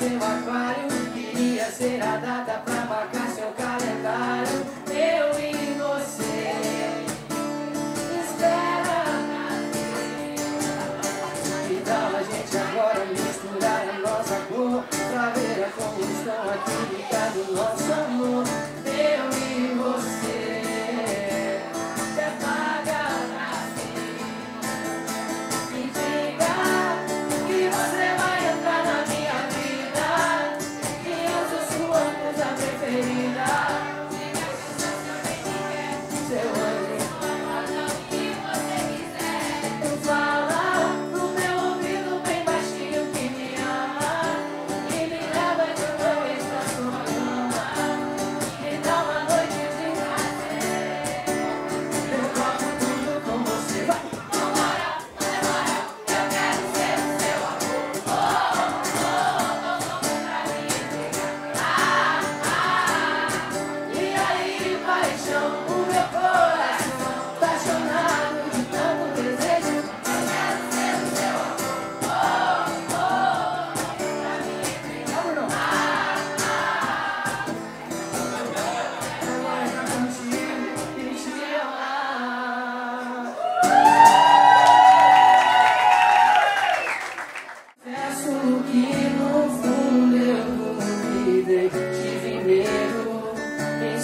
seu aquário Queria ser a data pra marcar seu calendário. Eu e você Espera Que então tal a gente agora misturar a nossa cor Pra ver como estão aqui.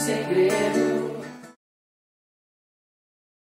segredo.